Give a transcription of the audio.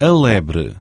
alebre.